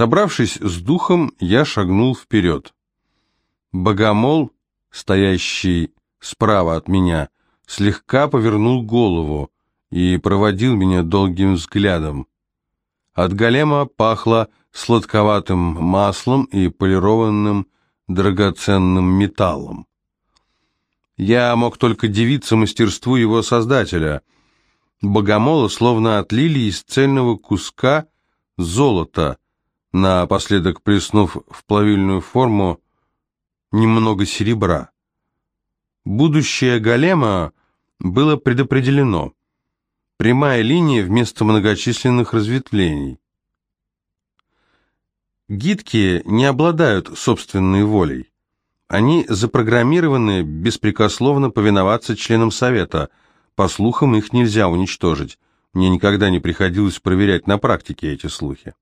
Собравшись с духом, я шагнул вперед. Богомол, стоящий справа от меня, слегка повернул голову и проводил меня долгим взглядом. От голема пахло сладковатым маслом и полированным драгоценным металлом. Я мог только дивиться мастерству его создателя. Богомола словно отлили из цельного куска золота, напоследок плеснув в плавильную форму немного серебра. Будущее голема было предопределено. Прямая линия вместо многочисленных разветвлений. Гидки не обладают собственной волей. Они запрограммированы беспрекословно повиноваться членам Совета. По слухам, их нельзя уничтожить. Мне никогда не приходилось проверять на практике эти слухи.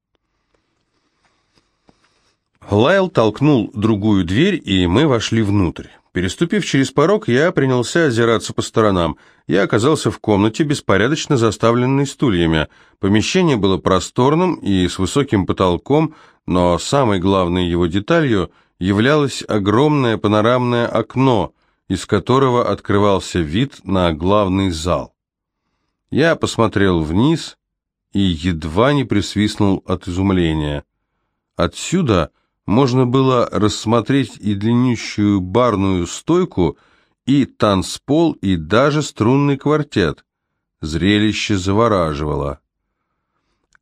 Лайл толкнул другую дверь, и мы вошли внутрь. Переступив через порог, я принялся озираться по сторонам. Я оказался в комнате, беспорядочно заставленной стульями. Помещение было просторным и с высоким потолком, но самой главной его деталью являлось огромное панорамное окно, из которого открывался вид на главный зал. Я посмотрел вниз и едва не присвистнул от изумления. Отсюда можно было рассмотреть и длиннющую барную стойку, и танцпол, и даже струнный квартет. Зрелище завораживало.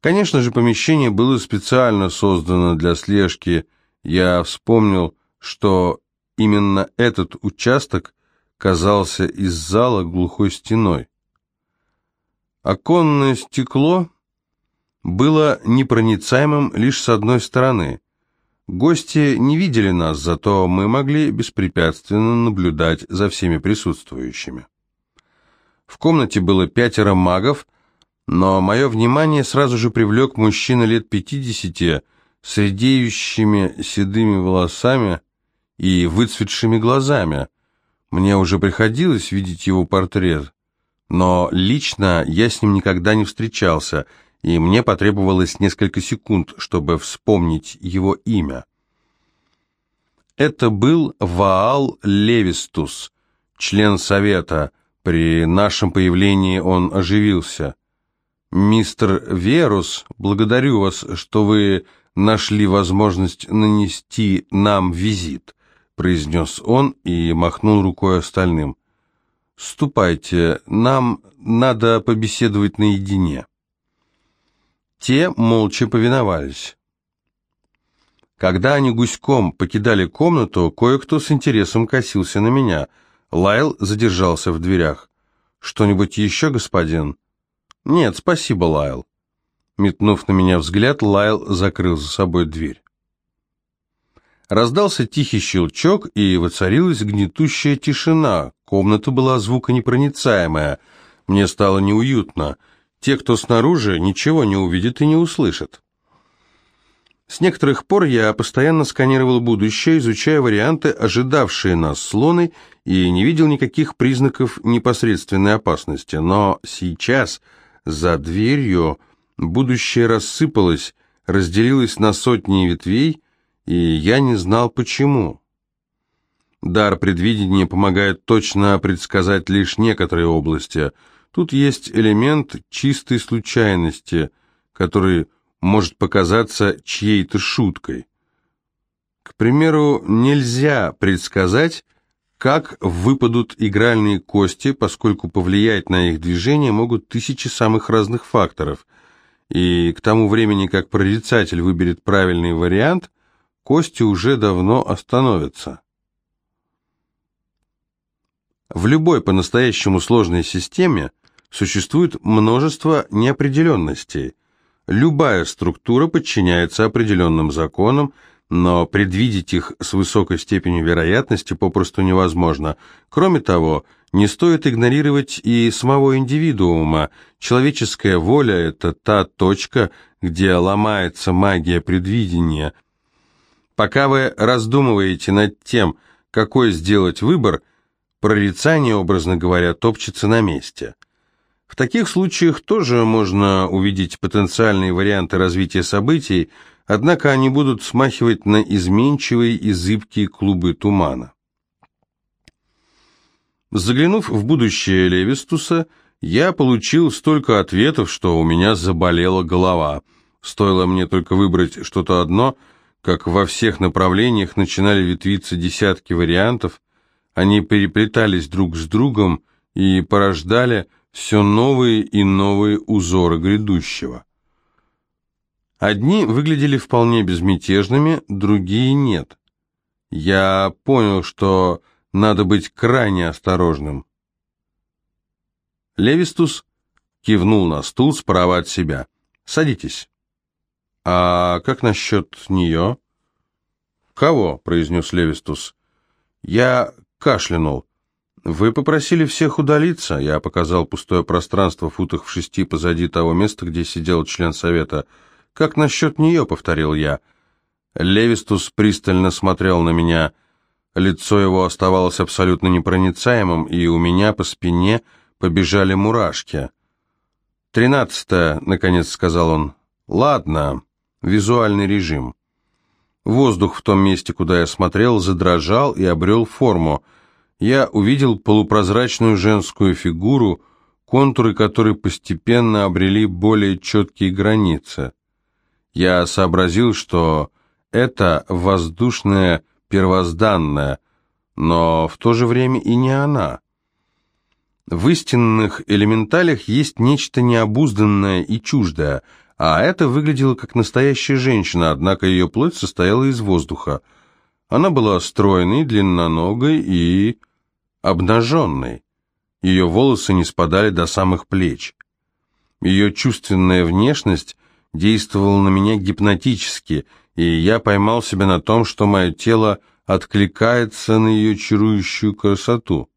Конечно же, помещение было специально создано для слежки. Я вспомнил, что именно этот участок казался из зала глухой стеной. Оконное стекло было непроницаемым лишь с одной стороны. Гости не видели нас, зато мы могли беспрепятственно наблюдать за всеми присутствующими. В комнате было пятеро магов, но мое внимание сразу же привлек мужчина лет пятидесяти с редеющими седыми волосами и выцветшими глазами. Мне уже приходилось видеть его портрет, но лично я с ним никогда не встречался – и мне потребовалось несколько секунд, чтобы вспомнить его имя. Это был Ваал Левистус, член совета. При нашем появлении он оживился. «Мистер Верус, благодарю вас, что вы нашли возможность нанести нам визит», произнес он и махнул рукой остальным. «Ступайте, нам надо побеседовать наедине». Те молча повиновались. Когда они гуськом покидали комнату, кое-кто с интересом косился на меня. Лайл задержался в дверях. «Что-нибудь еще, господин?» «Нет, спасибо, Лайл». Метнув на меня взгляд, Лайл закрыл за собой дверь. Раздался тихий щелчок, и воцарилась гнетущая тишина. Комната была звуконепроницаемая. Мне стало неуютно. Те, кто снаружи, ничего не увидят и не услышат. С некоторых пор я постоянно сканировал будущее, изучая варианты, ожидавшие нас с и не видел никаких признаков непосредственной опасности. Но сейчас, за дверью, будущее рассыпалось, разделилось на сотни ветвей, и я не знал почему. Дар предвидения помогает точно предсказать лишь некоторые области – Тут есть элемент чистой случайности, который может показаться чьей-то шуткой. К примеру, нельзя предсказать, как выпадут игральные кости, поскольку повлиять на их движение могут тысячи самых разных факторов. И к тому времени, как прорицатель выберет правильный вариант, кости уже давно остановятся. В любой по-настоящему сложной системе существует множество неопределенностей. Любая структура подчиняется определенным законам, но предвидеть их с высокой степенью вероятности попросту невозможно. Кроме того, не стоит игнорировать и самого индивидуума. Человеческая воля – это та точка, где ломается магия предвидения. Пока вы раздумываете над тем, какой сделать выбор, прорицание, образно говоря, топчется на месте – в таких случаях тоже можно увидеть потенциальные варианты развития событий, однако они будут смахивать на изменчивые и зыбкие клубы тумана. Заглянув в будущее Левистуса, я получил столько ответов, что у меня заболела голова. Стоило мне только выбрать что-то одно, как во всех направлениях начинали ветвиться десятки вариантов, они переплетались друг с другом и порождали все новые и новые узоры грядущего. Одни выглядели вполне безмятежными, другие нет. Я понял, что надо быть крайне осторожным. Левистус кивнул на стул справа от себя. «Садитесь». «А как насчет нее?» «Кого?» — произнес Левистус. «Я кашлянул. Вы попросили всех удалиться?» Я показал пустое пространство футах в шести позади того места, где сидел член совета. «Как насчет нее?» — повторил я. Левистус пристально смотрел на меня — Лицо его оставалось абсолютно непроницаемым, и у меня по спине побежали мурашки. «Тринадцатое», — наконец сказал он. «Ладно, визуальный режим». Воздух в том месте, куда я смотрел, задрожал и обрел форму. Я увидел полупрозрачную женскую фигуру, контуры которой постепенно обрели более четкие границы. Я сообразил, что это воздушная первозданная, но в то же время и не она. В истинных элементалях есть нечто необузданное и чуждое, а это выглядело как настоящая женщина, однако ее плоть состояла из воздуха. Она была стройной, длинноногой и обнаженной. Ее волосы не спадали до самых плеч. Ее чувственная внешность действовала на меня гипнотически – и я поймал себя на том, что мое тело откликается на ее чарующую красоту.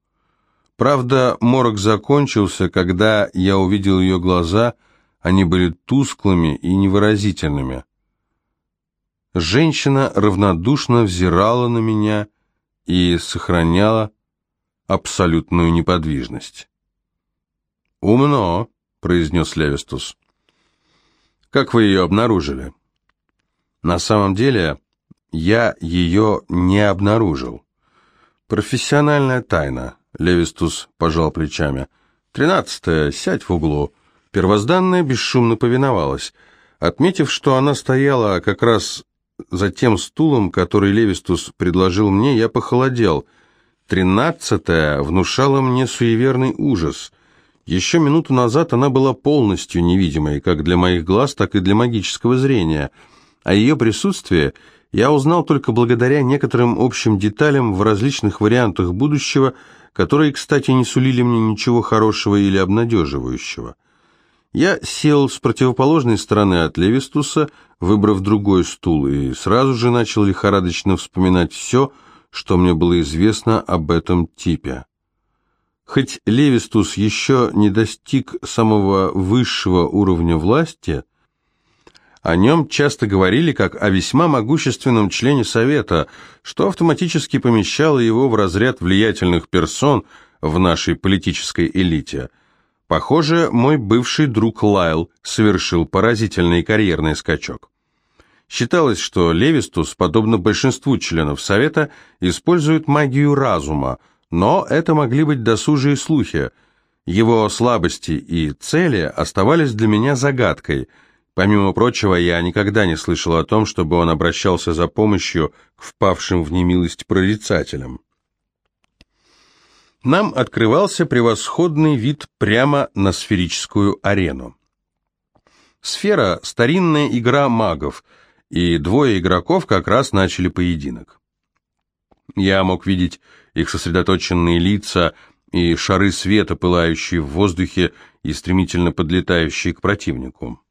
Правда, морок закончился, когда я увидел ее глаза, они были тусклыми и невыразительными. Женщина равнодушно взирала на меня и сохраняла абсолютную неподвижность. «Умно», — произнес Левистус. «Как вы ее обнаружили?» На самом деле, я ее не обнаружил. Профессиональная тайна. Левистус пожал плечами. Тринадцатая, сядь в углу. Первозданная бесшумно повиновалась. Отметив, что она стояла как раз за тем стулом, который Левистус предложил мне, я похолодел. Тринадцатая внушала мне суеверный ужас. Еще минуту назад она была полностью невидимой, как для моих глаз, так и для магического зрения — о ее присутствии я узнал только благодаря некоторым общим деталям в различных вариантах будущего, которые, кстати, не сулили мне ничего хорошего или обнадеживающего. Я сел с противоположной стороны от Левистуса, выбрав другой стул, и сразу же начал лихорадочно вспоминать все, что мне было известно об этом типе. Хоть Левистус еще не достиг самого высшего уровня власти, о нем часто говорили как о весьма могущественном члене Совета, что автоматически помещало его в разряд влиятельных персон в нашей политической элите. Похоже, мой бывший друг Лайл совершил поразительный карьерный скачок. Считалось, что Левистус, подобно большинству членов Совета, использует магию разума, но это могли быть досужие слухи. Его слабости и цели оставались для меня загадкой – Помимо прочего, я никогда не слышал о том, чтобы он обращался за помощью к впавшим в немилость прорицателям. Нам открывался превосходный вид прямо на сферическую арену. Сфера – старинная игра магов, и двое игроков как раз начали поединок. Я мог видеть их сосредоточенные лица и шары света, пылающие в воздухе и стремительно подлетающие к противнику.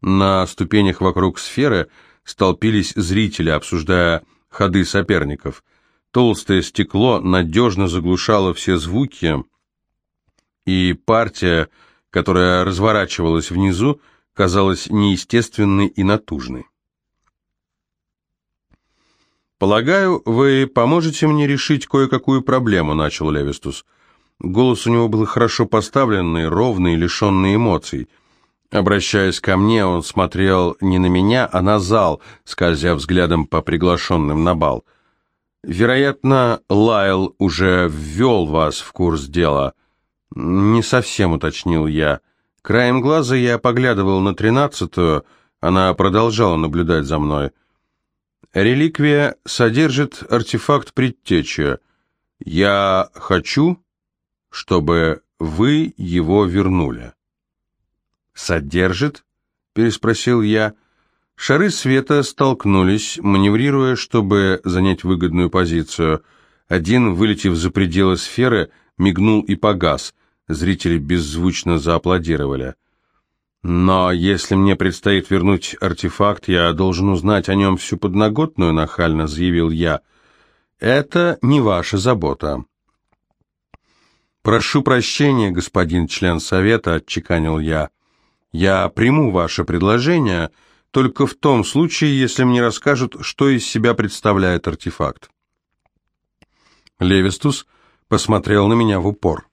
На ступенях вокруг сферы столпились зрители, обсуждая ходы соперников. Толстое стекло надежно заглушало все звуки, и партия, которая разворачивалась внизу, казалась неестественной и натужной. «Полагаю, вы поможете мне решить кое-какую проблему», — начал Левистус. Голос у него был хорошо поставленный, ровный, лишенный эмоций — Обращаясь ко мне, он смотрел не на меня, а на зал, скользя взглядом по приглашенным на бал. «Вероятно, Лайл уже ввел вас в курс дела». «Не совсем», — уточнил я. Краем глаза я поглядывал на тринадцатую, она продолжала наблюдать за мной. «Реликвия содержит артефакт предтечи. Я хочу, чтобы вы его вернули». «Содержит?» — переспросил я. Шары света столкнулись, маневрируя, чтобы занять выгодную позицию. Один, вылетев за пределы сферы, мигнул и погас. Зрители беззвучно зааплодировали. «Но если мне предстоит вернуть артефакт, я должен узнать о нем всю подноготную», — нахально заявил я. «Это не ваша забота». «Прошу прощения, господин член совета», — отчеканил я. Я приму ваше предложение только в том случае, если мне расскажут, что из себя представляет артефакт. Левистус посмотрел на меня в упор.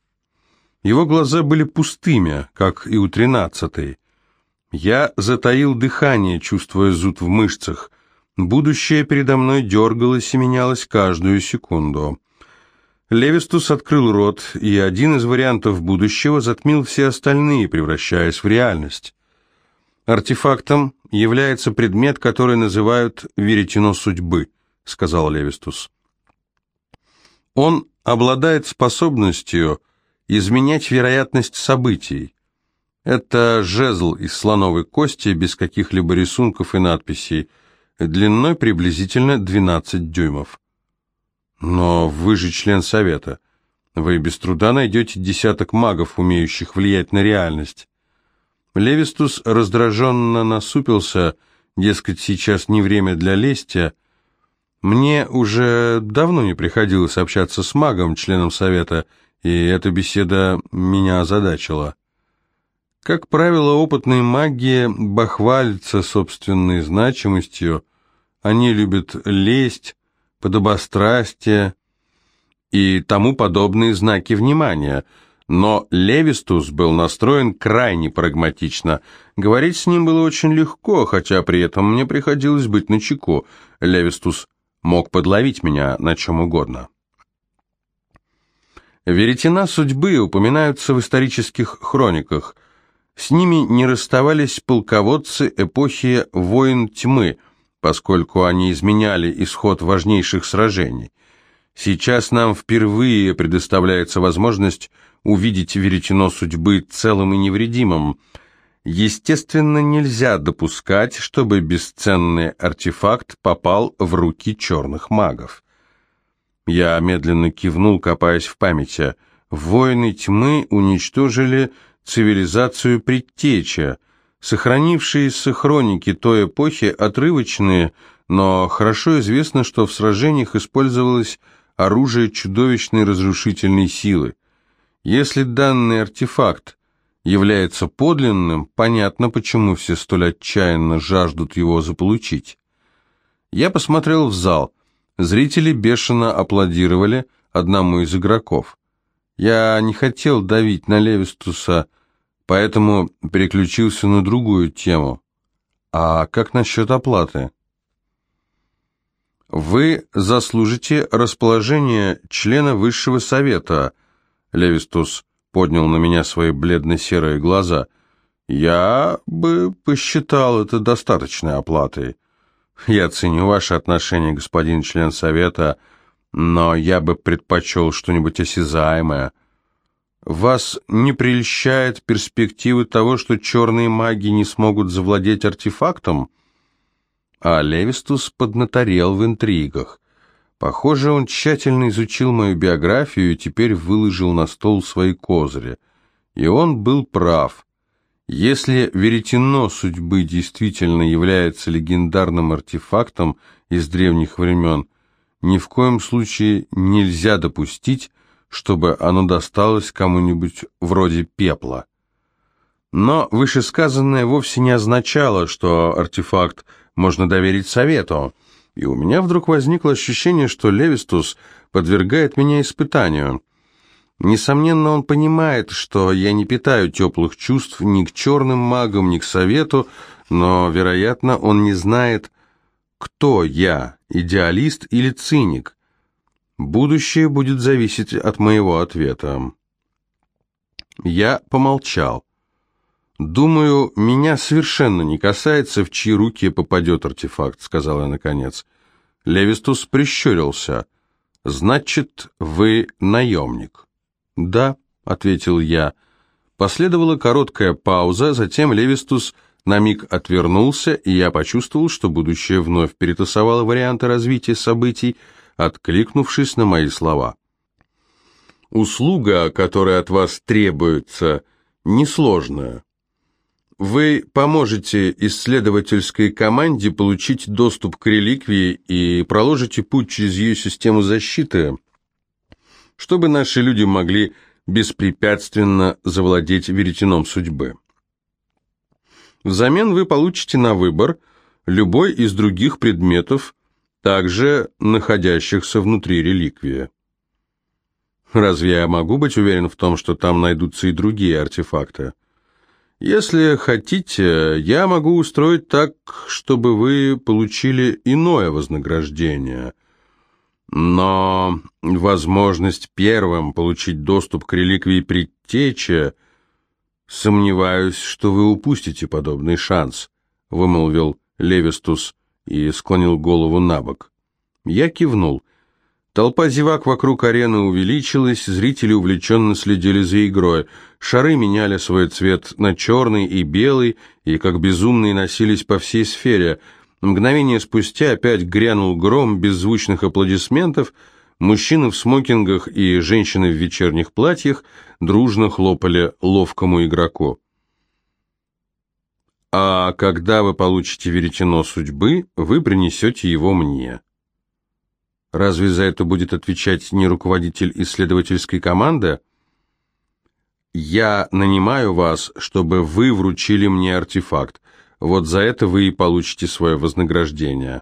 Его глаза были пустыми, как и у тринадцатой. Я затаил дыхание, чувствуя зуд в мышцах. Будущее передо мной дергалось и менялось каждую секунду. Левистус открыл рот, и один из вариантов будущего затмил все остальные, превращаясь в реальность. «Артефактом является предмет, который называют веретено судьбы», — сказал Левистус. «Он обладает способностью изменять вероятность событий. Это жезл из слоновой кости без каких-либо рисунков и надписей, длиной приблизительно 12 дюймов. Но вы же член совета. Вы без труда найдете десяток магов, умеющих влиять на реальность. Левистус раздраженно насупился, дескать, сейчас не время для лести. Мне уже давно не приходилось общаться с магом, членом совета, и эта беседа меня озадачила. Как правило, опытные маги бахвалятся собственной значимостью, они любят лесть, подобострастие и тому подобные знаки внимания. Но Левистус был настроен крайне прагматично. Говорить с ним было очень легко, хотя при этом мне приходилось быть начеку. Левистус мог подловить меня на чем угодно. Веретена судьбы упоминаются в исторических хрониках. С ними не расставались полководцы эпохи войн тьмы – поскольку они изменяли исход важнейших сражений. Сейчас нам впервые предоставляется возможность увидеть веретено судьбы целым и невредимым. Естественно, нельзя допускать, чтобы бесценный артефакт попал в руки черных магов. Я медленно кивнул, копаясь в памяти. Воины тьмы уничтожили цивилизацию предтеча, Сохранившиеся хроники той эпохи отрывочные, но хорошо известно, что в сражениях использовалось оружие чудовищной разрушительной силы. Если данный артефакт является подлинным, понятно, почему все столь отчаянно жаждут его заполучить. Я посмотрел в зал. Зрители бешено аплодировали одному из игроков. Я не хотел давить на Левистуса, поэтому переключился на другую тему. А как насчет оплаты? Вы заслужите расположение члена высшего совета, Левистус поднял на меня свои бледно-серые глаза. Я бы посчитал это достаточной оплатой. Я ценю ваши отношения, господин член совета, но я бы предпочел что-нибудь осязаемое. Вас не прельщает перспективы того, что черные маги не смогут завладеть артефактом? А Левистус поднаторел в интригах. Похоже, он тщательно изучил мою биографию и теперь выложил на стол свои козыри. И он был прав. Если веретено судьбы действительно является легендарным артефактом из древних времен, ни в коем случае нельзя допустить, чтобы оно досталось кому-нибудь вроде пепла. Но вышесказанное вовсе не означало, что артефакт можно доверить совету, и у меня вдруг возникло ощущение, что Левистус подвергает меня испытанию. Несомненно, он понимает, что я не питаю теплых чувств ни к черным магам, ни к совету, но, вероятно, он не знает, кто я, идеалист или циник. Будущее будет зависеть от моего ответа. Я помолчал. «Думаю, меня совершенно не касается, в чьи руки попадет артефакт», — сказал я наконец. Левистус прищурился. «Значит, вы наемник?» «Да», — ответил я. Последовала короткая пауза, затем Левистус на миг отвернулся, и я почувствовал, что будущее вновь перетасовало варианты развития событий, откликнувшись на мои слова. «Услуга, которая от вас требуется, несложная. Вы поможете исследовательской команде получить доступ к реликвии и проложите путь через ее систему защиты, чтобы наши люди могли беспрепятственно завладеть веретеном судьбы. Взамен вы получите на выбор любой из других предметов, также находящихся внутри реликвии. Разве я могу быть уверен в том, что там найдутся и другие артефакты? Если хотите, я могу устроить так, чтобы вы получили иное вознаграждение. Но возможность первым получить доступ к реликвии предтечи, сомневаюсь, что вы упустите подобный шанс, вымолвил Левистус и склонил голову на бок. Я кивнул. Толпа зевак вокруг арены увеличилась, зрители увлеченно следили за игрой. Шары меняли свой цвет на черный и белый, и как безумные носились по всей сфере. Мгновение спустя опять грянул гром беззвучных аплодисментов, мужчины в смокингах и женщины в вечерних платьях дружно хлопали ловкому игроку. «А когда вы получите веретено судьбы, вы принесете его мне». Разве за это будет отвечать не руководитель исследовательской команды? Я нанимаю вас, чтобы вы вручили мне артефакт. Вот за это вы и получите свое вознаграждение.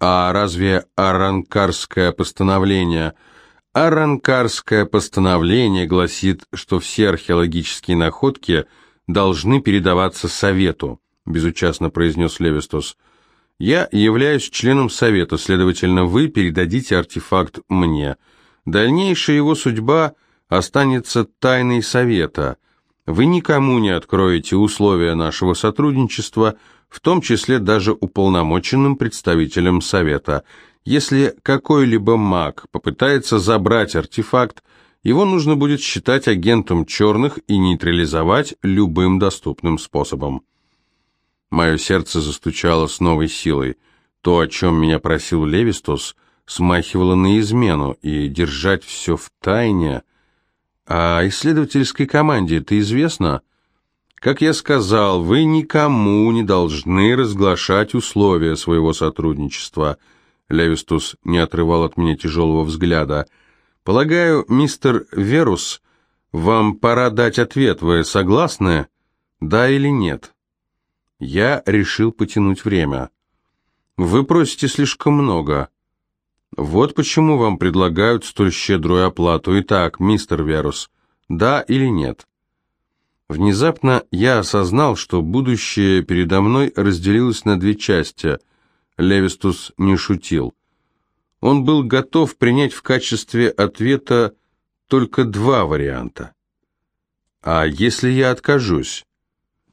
А разве Аранкарское постановление... Аранкарское постановление гласит, что все археологические находки должны передаваться совету, безучастно произнес Левистос. Я являюсь членом совета, следовательно, вы передадите артефакт мне. Дальнейшая его судьба останется тайной совета. Вы никому не откроете условия нашего сотрудничества, в том числе даже уполномоченным представителям совета. Если какой-либо маг попытается забрать артефакт, его нужно будет считать агентом черных и нейтрализовать любым доступным способом. Мое сердце застучало с новой силой. То, о чем меня просил Левистос, смахивало на измену, и держать все в тайне... А исследовательской команде это известно? Как я сказал, вы никому не должны разглашать условия своего сотрудничества. Левистус не отрывал от меня тяжелого взгляда. Полагаю, мистер Верус, вам пора дать ответ. Вы согласны? Да или нет? Я решил потянуть время. Вы просите слишком много. Вот почему вам предлагают столь щедрую оплату. Итак, мистер Верус, да или нет? Внезапно я осознал, что будущее передо мной разделилось на две части. Левистус не шутил. Он был готов принять в качестве ответа только два варианта. А если я откажусь?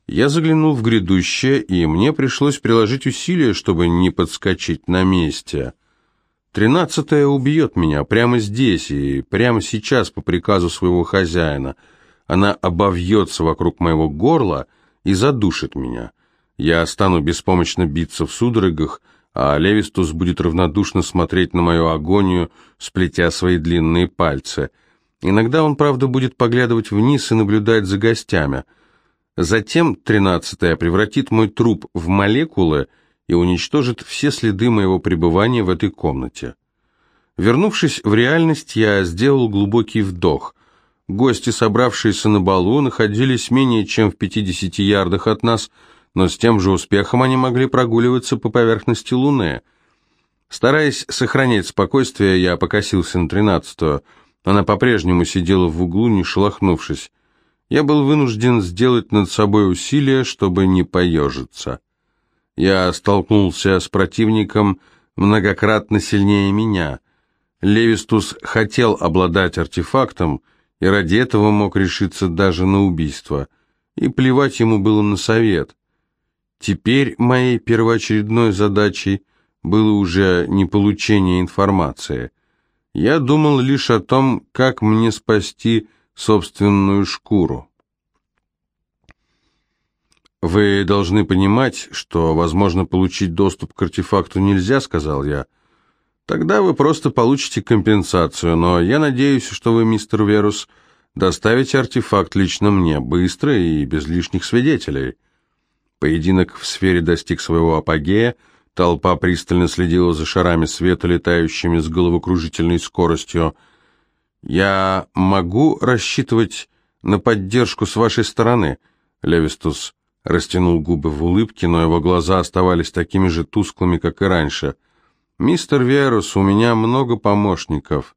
Я заглянул в грядущее, и мне пришлось приложить усилия, чтобы не подскочить на месте. Тринадцатая убьет меня прямо здесь и прямо сейчас по приказу своего хозяина. Она обовьется вокруг моего горла и задушит меня. Я стану беспомощно биться в судорогах, а Левистус будет равнодушно смотреть на мою агонию, сплетя свои длинные пальцы. Иногда он, правда, будет поглядывать вниз и наблюдать за гостями — Затем тринадцатая превратит мой труп в молекулы и уничтожит все следы моего пребывания в этой комнате. Вернувшись в реальность, я сделал глубокий вдох. Гости, собравшиеся на балу, находились менее чем в 50 ярдах от нас, но с тем же успехом они могли прогуливаться по поверхности Луны. Стараясь сохранять спокойствие, я покосился на тринадцатую. Она по-прежнему сидела в углу, не шелохнувшись. Я был вынужден сделать над собой усилие, чтобы не поежиться. Я столкнулся с противником многократно сильнее меня. Левистус хотел обладать артефактом, и ради этого мог решиться даже на убийство. И плевать ему было на совет. Теперь моей первоочередной задачей было уже не получение информации. Я думал лишь о том, как мне спасти собственную шкуру. «Вы должны понимать, что, возможно, получить доступ к артефакту нельзя», — сказал я. «Тогда вы просто получите компенсацию, но я надеюсь, что вы, мистер Верус, доставите артефакт лично мне, быстро и без лишних свидетелей». Поединок в сфере достиг своего апогея, толпа пристально следила за шарами света, летающими с головокружительной скоростью. «Я могу рассчитывать на поддержку с вашей стороны?» Левистус растянул губы в улыбке, но его глаза оставались такими же тусклыми, как и раньше. «Мистер Верус, у меня много помощников.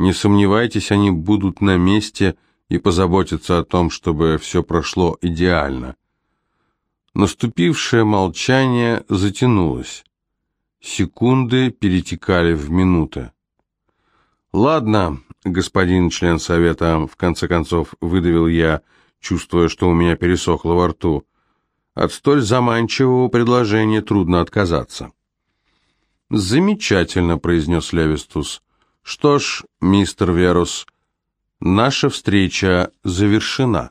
Не сомневайтесь, они будут на месте и позаботятся о том, чтобы все прошло идеально». Наступившее молчание затянулось. Секунды перетекали в минуты. «Ладно, господин член совета», — в конце концов выдавил я, чувствуя, что у меня пересохло во рту. От столь заманчивого предложения трудно отказаться. «Замечательно», — произнес Левистус. «Что ж, мистер Верус, наша встреча завершена».